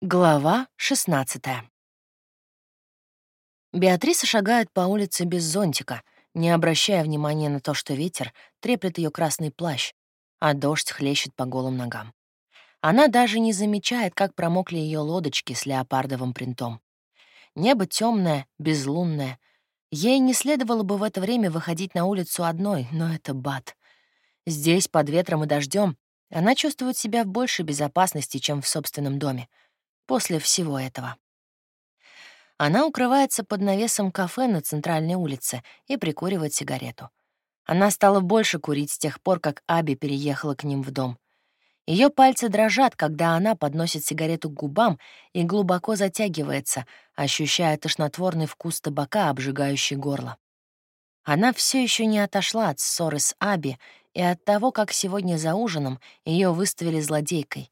Глава 16 Беатриса шагает по улице без зонтика, не обращая внимания на то, что ветер треплет ее красный плащ, а дождь хлещет по голым ногам. Она даже не замечает, как промокли ее лодочки с леопардовым принтом. Небо темное, безлунное. Ей не следовало бы в это время выходить на улицу одной, но это бат. Здесь, под ветром и дождем, она чувствует себя в большей безопасности, чем в собственном доме — после всего этого. Она укрывается под навесом кафе на центральной улице и прикуривает сигарету. Она стала больше курить с тех пор, как Аби переехала к ним в дом. Ее пальцы дрожат, когда она подносит сигарету к губам и глубоко затягивается, ощущая тошнотворный вкус табака, обжигающий горло. Она все еще не отошла от ссоры с Аби и от того, как сегодня за ужином ее выставили злодейкой.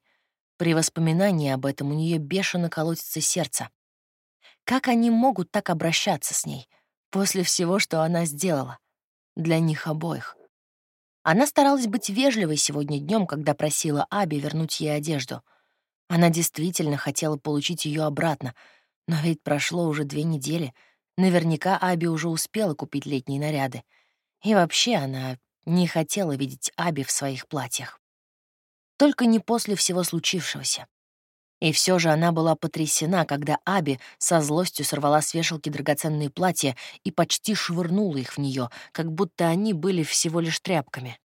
При воспоминании об этом у нее бешено колотится сердце. Как они могут так обращаться с ней после всего, что она сделала? Для них обоих. Она старалась быть вежливой сегодня днем, когда просила Аби вернуть ей одежду. Она действительно хотела получить ее обратно, но ведь прошло уже две недели. Наверняка Аби уже успела купить летние наряды. И вообще она не хотела видеть Аби в своих платьях. Только не после всего случившегося. И все же она была потрясена, когда Аби со злостью сорвала с вешалки драгоценные платья и почти швырнула их в нее, как будто они были всего лишь тряпками.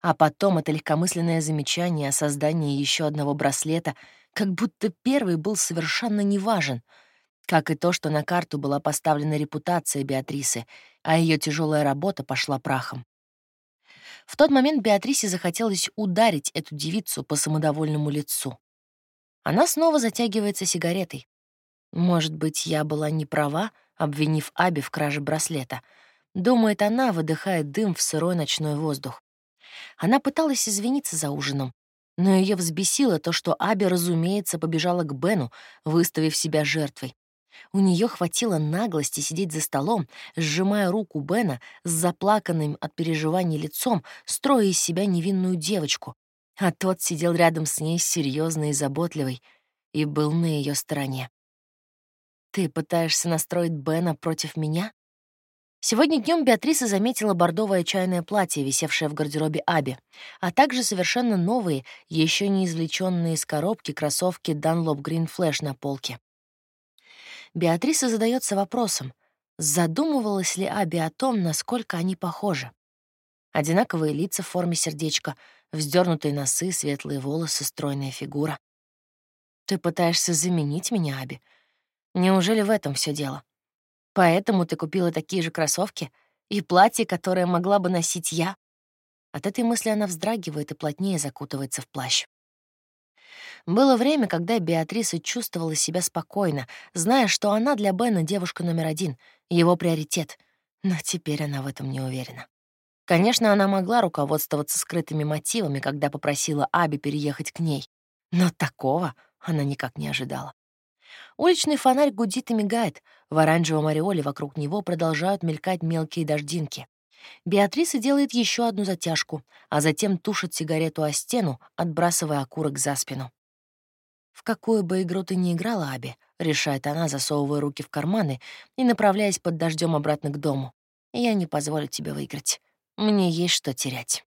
А потом это легкомысленное замечание о создании еще одного браслета, как будто первый был совершенно неважен, как и то, что на карту была поставлена репутация Беатрисы, а ее тяжелая работа пошла прахом. В тот момент Беатрисе захотелось ударить эту девицу по самодовольному лицу. Она снова затягивается сигаретой. Может быть, я была не права, обвинив Аби в краже браслета. Думает она, выдыхает дым в сырой ночной воздух. Она пыталась извиниться за ужином, но ее взбесило то, что Аби, разумеется, побежала к Бену, выставив себя жертвой. У нее хватило наглости сидеть за столом, сжимая руку Бена с заплаканным от переживаний лицом, строя из себя невинную девочку. А тот сидел рядом с ней серьезный и заботливый и был на ее стороне. «Ты пытаешься настроить Бена против меня?» Сегодня днем Беатриса заметила бордовое чайное платье, висевшее в гардеробе Аби, а также совершенно новые, еще не извлеченные из коробки кроссовки Dunlop Green Flash на полке. Беатриса задается вопросом, задумывалась ли Аби о том, насколько они похожи. Одинаковые лица в форме сердечка, вздернутые носы, светлые волосы, стройная фигура. Ты пытаешься заменить меня, Аби? Неужели в этом все дело? Поэтому ты купила такие же кроссовки и платье, которое могла бы носить я? От этой мысли она вздрагивает и плотнее закутывается в плащ. Было время, когда Беатриса чувствовала себя спокойно, зная, что она для Бена девушка номер один, его приоритет. Но теперь она в этом не уверена. Конечно, она могла руководствоваться скрытыми мотивами, когда попросила Аби переехать к ней. Но такого она никак не ожидала. Уличный фонарь гудит и мигает. В оранжевом ореоле вокруг него продолжают мелькать мелкие дождинки. Беатриса делает еще одну затяжку, а затем тушит сигарету о стену, отбрасывая окурок за спину. «В какую бы игру ты ни играла, Аби», — решает она, засовывая руки в карманы и направляясь под дождем обратно к дому, «я не позволю тебе выиграть. Мне есть что терять».